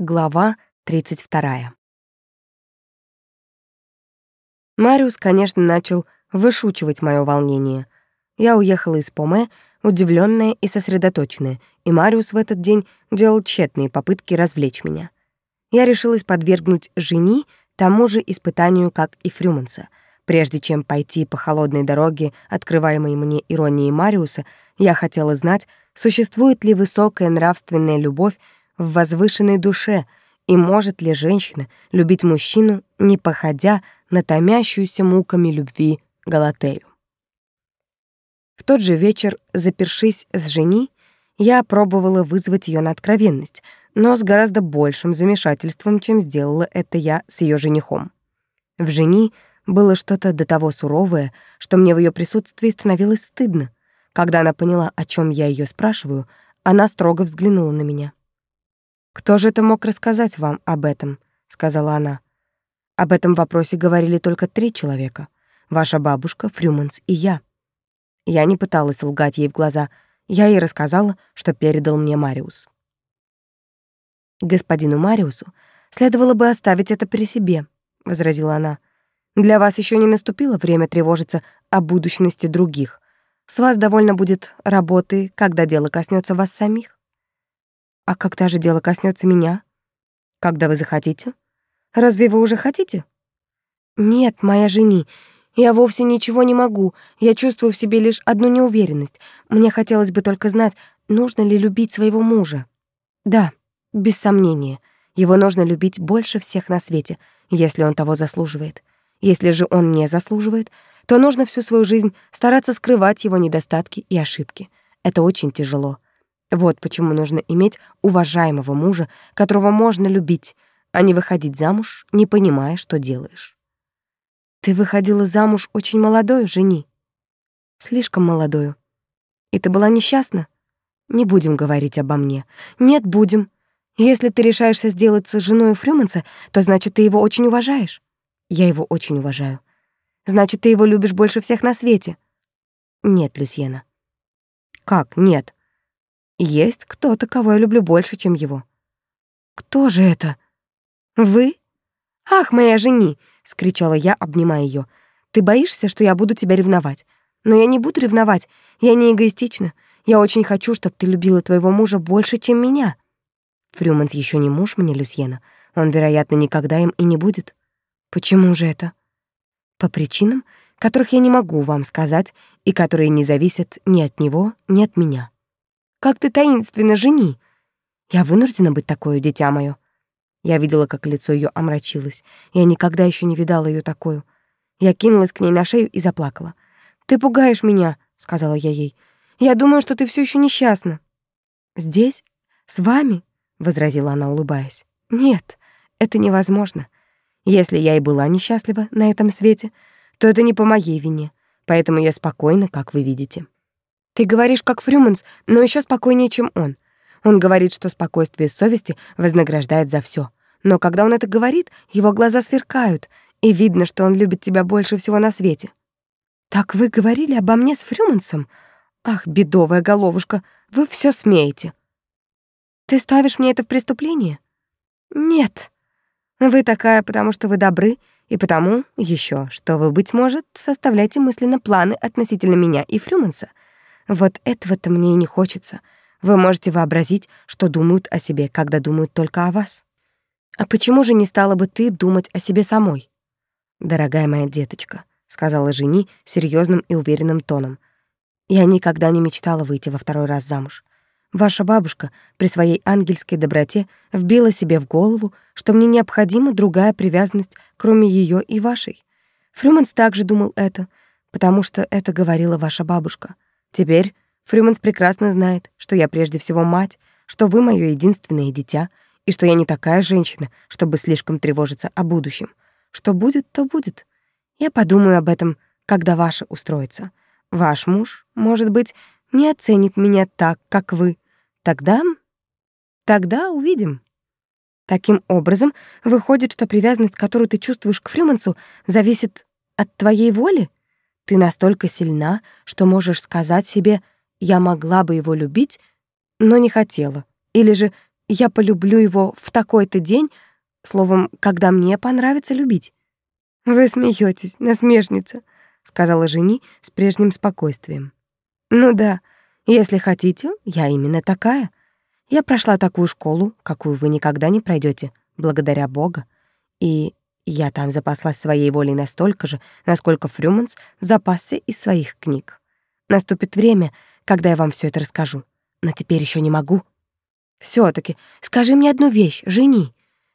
Глава 32. Мариус, конечно, начал вышучивать моё волнение. Я уехала из Поме, удивлённая и сосредоточенная, и Мариус в этот день делал тщетные попытки развлечь меня. Я решилась подвергнуть жени тому же испытанию, как и Фрюманса. Прежде чем пойти по холодной дороге, открываемой мне иронией Мариуса, я хотела знать, существует ли высокая нравственная любовь в возвышенной душе, и может ли женщина любить мужчину, не походя на томящуюся муками любви Галатею. В тот же вечер, запершись с жени, я пробовала вызвать ее на откровенность, но с гораздо большим замешательством, чем сделала это я с ее женихом. В жени было что-то до того суровое, что мне в ее присутствии становилось стыдно. Когда она поняла, о чем я ее спрашиваю, она строго взглянула на меня. «Кто же это мог рассказать вам об этом?» — сказала она. «Об этом вопросе говорили только три человека. Ваша бабушка, Фрюманс и я». Я не пыталась лгать ей в глаза. Я ей рассказала, что передал мне Мариус. «Господину Мариусу следовало бы оставить это при себе», — возразила она. «Для вас еще не наступило время тревожиться о будущности других. С вас довольно будет работы, когда дело коснется вас самих». А когда же дело коснется меня? Когда вы захотите? Разве вы уже хотите? Нет, моя жени, я вовсе ничего не могу. Я чувствую в себе лишь одну неуверенность. Мне хотелось бы только знать, нужно ли любить своего мужа. Да, без сомнения. Его нужно любить больше всех на свете, если он того заслуживает. Если же он не заслуживает, то нужно всю свою жизнь стараться скрывать его недостатки и ошибки. Это очень тяжело. Вот почему нужно иметь уважаемого мужа, которого можно любить, а не выходить замуж, не понимая, что делаешь. Ты выходила замуж очень молодой, жени. Слишком молодою. И ты была несчастна? Не будем говорить обо мне. Нет, будем. Если ты решаешься сделаться женой Фрюманса, то значит, ты его очень уважаешь. Я его очень уважаю. Значит, ты его любишь больше всех на свете. Нет, Люсьена. Как нет? Есть кто-то, кого я люблю больше, чем его. Кто же это? Вы? Ах, моя жени, скричала я, обнимая ее. Ты боишься, что я буду тебя ревновать? Но я не буду ревновать. Я не эгоистична. Я очень хочу, чтобы ты любила твоего мужа больше, чем меня. Фрюманс еще не муж мне, Люсьена. Он, вероятно, никогда им и не будет. Почему же это? По причинам, которых я не могу вам сказать и которые не зависят ни от него, ни от меня. Как ты таинственно жени. Я вынуждена быть такой, дитя моё. Я видела, как лицо её омрачилось. Я никогда ещё не видала её такую. Я кинулась к ней на шею и заплакала. «Ты пугаешь меня», — сказала я ей. «Я думаю, что ты всё ещё несчастна». «Здесь? С вами?» — возразила она, улыбаясь. «Нет, это невозможно. Если я и была несчастлива на этом свете, то это не по моей вине, поэтому я спокойна, как вы видите». Ты говоришь как Фрюманс, но еще спокойнее, чем он. Он говорит, что спокойствие совести вознаграждает за все. Но когда он это говорит, его глаза сверкают, и видно, что он любит тебя больше всего на свете. Так вы говорили обо мне с Фрюмансом? Ах, бедовая головушка, вы все смеете. Ты ставишь мне это в преступление? Нет. Вы такая, потому что вы добры, и потому еще, что вы, быть может, составляете мысленно планы относительно меня и Фрюманса — вот этого-то мне и не хочется. Вы можете вообразить, что думают о себе, когда думают только о вас. А почему же не стала бы ты думать о себе самой? Дорогая моя деточка, сказала жени серьезным и уверенным тоном. Я никогда не мечтала выйти во второй раз замуж. Ваша бабушка при своей ангельской доброте вбила себе в голову, что мне необходима другая привязанность, кроме ее и вашей. Фрюманс также думал это, потому что это говорила ваша бабушка. Теперь Фрюманс прекрасно знает, что я прежде всего мать, что вы моё единственное дитя, и что я не такая женщина, чтобы слишком тревожиться о будущем. Что будет, то будет. Я подумаю об этом, когда ваше устроится. Ваш муж, может быть, не оценит меня так, как вы. Тогда... Тогда увидим. Таким образом, выходит, что привязанность, которую ты чувствуешь к Фрюмансу, зависит от твоей воли? Ты настолько сильна, что можешь сказать себе «я могла бы его любить, но не хотела», или же я полюблю его в такой-то день, словом, когда мне понравится любить. Вы смеетесь, насмешница, сказала жени с прежним спокойствием. Ну да, если хотите, я именно такая. Я прошла такую школу, какую вы никогда не пройдете, благодаря Бога. И я там запаслась своей волей настолько же, насколько Фрюманс запасся из своих книг. Наступит время, когда я вам все это расскажу. Но теперь еще не могу. все таки скажи мне одну вещь, жени.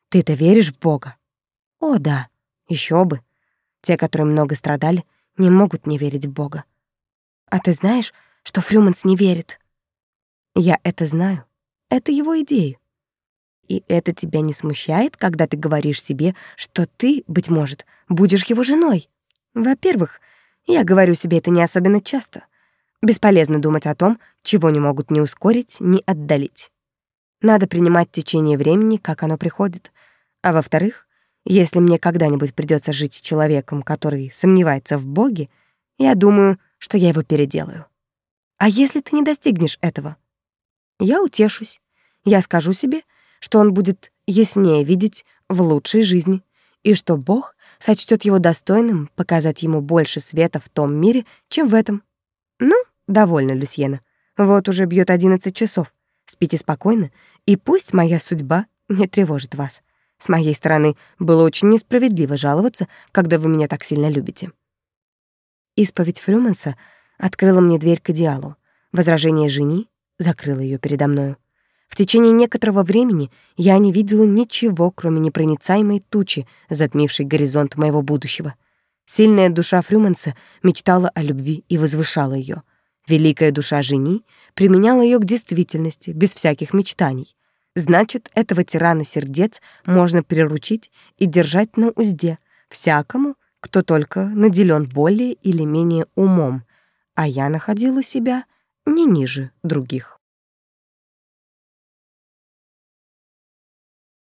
Ты-то веришь в Бога? О, да, еще бы. Те, которые много страдали, не могут не верить в Бога. А ты знаешь, что Фрюманс не верит? Я это знаю. Это его идея. И это тебя не смущает, когда ты говоришь себе, что ты, быть может, будешь его женой? Во-первых, я говорю себе это не особенно часто. Бесполезно думать о том, чего не могут ни ускорить, ни отдалить. Надо принимать течение времени, как оно приходит. А во-вторых, если мне когда-нибудь придется жить с человеком, который сомневается в Боге, я думаю, что я его переделаю. А если ты не достигнешь этого? Я утешусь. Я скажу себе, что он будет яснее видеть в лучшей жизни, и что Бог сочтет его достойным показать ему больше света в том мире, чем в этом. Ну, довольно, Люсьена. Вот уже бьет одиннадцать часов. Спите спокойно, и пусть моя судьба не тревожит вас. С моей стороны было очень несправедливо жаловаться, когда вы меня так сильно любите. Исповедь Фрюманса открыла мне дверь к идеалу. Возражение жени закрыло ее передо мною. В течение некоторого времени я не видела ничего, кроме непроницаемой тучи, затмившей горизонт моего будущего. Сильная душа Фрюманса мечтала о любви и возвышала ее. Великая душа жени применяла ее к действительности, без всяких мечтаний. Значит, этого тирана сердец можно приручить и держать на узде всякому, кто только наделен более или менее умом, а я находила себя не ниже других.